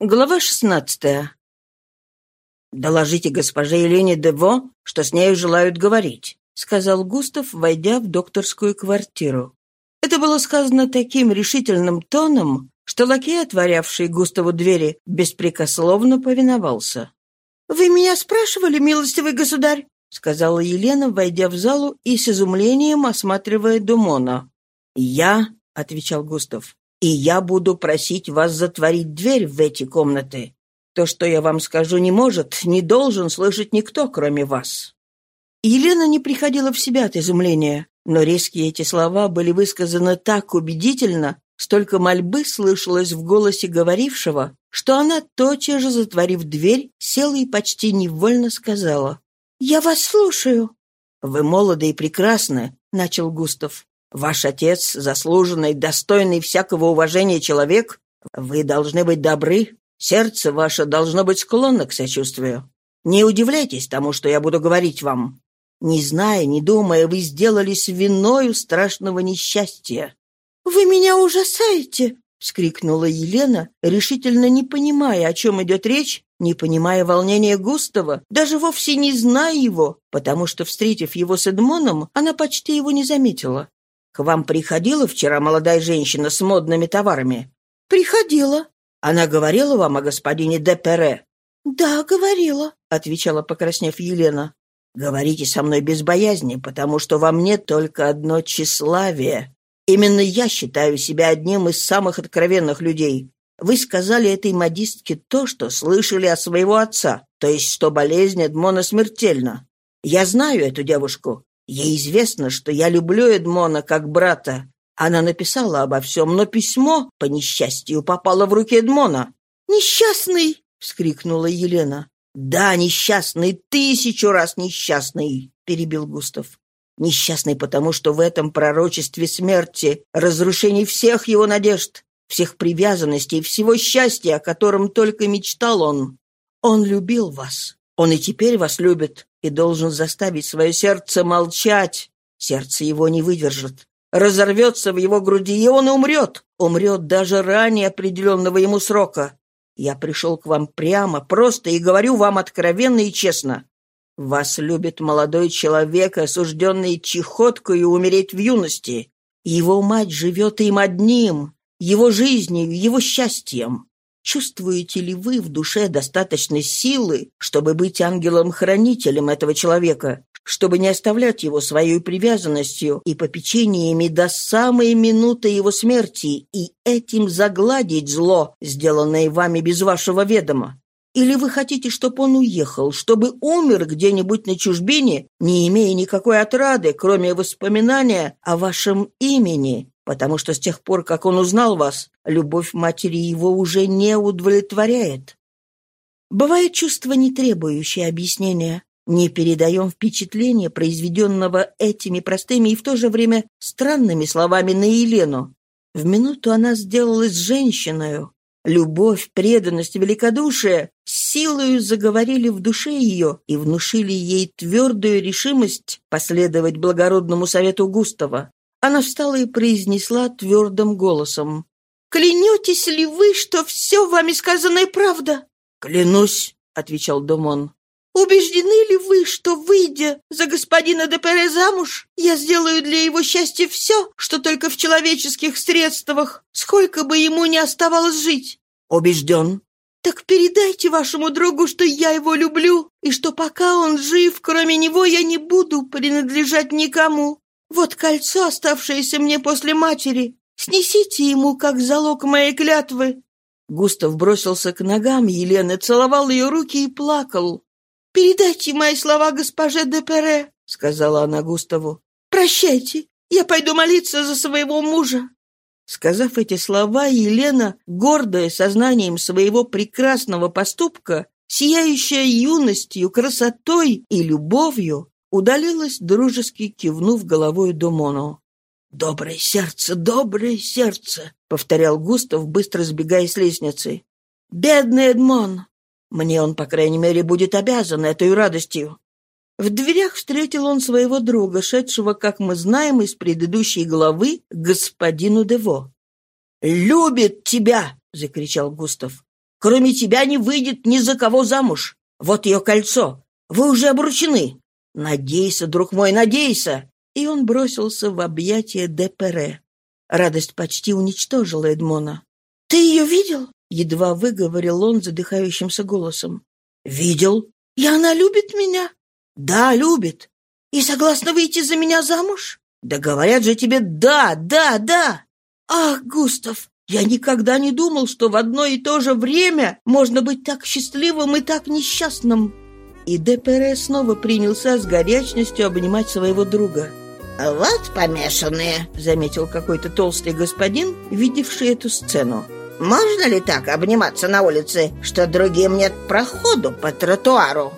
Глава шестнадцатая. «Доложите госпоже Елене Дево, что с нею желают говорить», сказал Густав, войдя в докторскую квартиру. Это было сказано таким решительным тоном, что лакей, отворявший Густаву двери, беспрекословно повиновался. «Вы меня спрашивали, милостивый государь?» сказала Елена, войдя в залу и с изумлением осматривая Думона. «Я», — отвечал Густав, и я буду просить вас затворить дверь в эти комнаты. То, что я вам скажу, не может, не должен слышать никто, кроме вас». Елена не приходила в себя от изумления, но резкие эти слова были высказаны так убедительно, столько мольбы слышалось в голосе говорившего, что она, тотчас же затворив дверь, села и почти невольно сказала. «Я вас слушаю». «Вы молоды и прекрасны», — начал Густав. Ваш отец, заслуженный, достойный всякого уважения человек, вы должны быть добры, сердце ваше должно быть склонно к сочувствию. Не удивляйтесь тому, что я буду говорить вам. Не зная, не думая, вы сделались виною страшного несчастья». «Вы меня ужасаете!» — вскрикнула Елена, решительно не понимая, о чем идет речь, не понимая волнения Густава, даже вовсе не зная его, потому что, встретив его с Эдмоном, она почти его не заметила. К вам приходила вчера молодая женщина с модными товарами?» «Приходила». «Она говорила вам о господине де Пере?» «Да, говорила», — отвечала, покраснев Елена. «Говорите со мной без боязни, потому что во мне только одно тщеславие. Именно я считаю себя одним из самых откровенных людей. Вы сказали этой модистке то, что слышали от своего отца, то есть что болезнь Эдмона смертельна. Я знаю эту девушку. Ей известно, что я люблю Эдмона как брата. Она написала обо всем, но письмо, по несчастью, попало в руки Эдмона. «Несчастный!» — вскрикнула Елена. «Да, несчастный, тысячу раз несчастный!» — перебил Густав. «Несчастный потому, что в этом пророчестве смерти, разрушении всех его надежд, всех привязанностей, всего счастья, о котором только мечтал он. Он любил вас. Он и теперь вас любит и должен заставить свое сердце молчать. Сердце его не выдержит. Разорвется в его груди, и он умрет. Умрет даже ранее определенного ему срока. Я пришел к вам прямо, просто и говорю вам откровенно и честно. Вас любит молодой человек, осужденный чехоткою умереть в юности. Его мать живет им одним, его жизнью, его счастьем. Чувствуете ли вы в душе достаточно силы, чтобы быть ангелом-хранителем этого человека, чтобы не оставлять его своей привязанностью и попечениями до самой минуты его смерти и этим загладить зло, сделанное вами без вашего ведома? Или вы хотите, чтобы он уехал, чтобы умер где-нибудь на чужбине, не имея никакой отрады, кроме воспоминания о вашем имени, потому что с тех пор, как он узнал вас, любовь матери его уже не удовлетворяет. Бывает чувство, не требующее объяснения. Не передаем впечатление, произведенного этими простыми и в то же время странными словами на Елену. В минуту она сделалась женщиной. Любовь, преданность, великодушие силою заговорили в душе ее и внушили ей твердую решимость последовать благородному совету Густава. Она встала и произнесла твердым голосом. «Клянетесь ли вы, что все вами сказанное правда?» «Клянусь», — отвечал Домон. «Убеждены ли вы, что, выйдя за господина де Пере замуж, я сделаю для его счастья все, что только в человеческих средствах, сколько бы ему ни оставалось жить?» «Убежден». «Так передайте вашему другу, что я его люблю, и что пока он жив, кроме него я не буду принадлежать никому. Вот кольцо, оставшееся мне после матери. Снесите ему, как залог моей клятвы». Густав бросился к ногам Елены, целовал ее руки и плакал. «Передайте мои слова госпоже де Пере», — сказала она Густаву. «Прощайте, я пойду молиться за своего мужа». Сказав эти слова, Елена, гордая сознанием своего прекрасного поступка, сияющая юностью, красотой и любовью, удалилась, дружески кивнув головой Думону. «Доброе сердце, доброе сердце!» — повторял Густав, быстро сбегая с лестницы. «Бедный Эдмон! Мне он, по крайней мере, будет обязан этой радостью». В дверях встретил он своего друга, шедшего, как мы знаем из предыдущей главы, господину Дево. «Любит тебя!» — закричал Густав. Кроме тебя не выйдет ни за кого замуж. Вот ее кольцо. Вы уже обручены. Надейся, друг мой, надейся!» И он бросился в объятия Депере. Радость почти уничтожила Эдмона. «Ты ее видел?» — едва выговорил он задыхающимся голосом. «Видел». «И она любит меня?» «Да, любит». «И согласна выйти за меня замуж?» «Да говорят же тебе «да, да, да». «Ах, Густав, я никогда не думал, что в одно и то же время можно быть так счастливым и так несчастным». И Депере снова принялся с горячностью обнимать своего друга. «Вот помешанные», — заметил какой-то толстый господин, видевший эту сцену. «Можно ли так обниматься на улице, что другим нет проходу по тротуару?»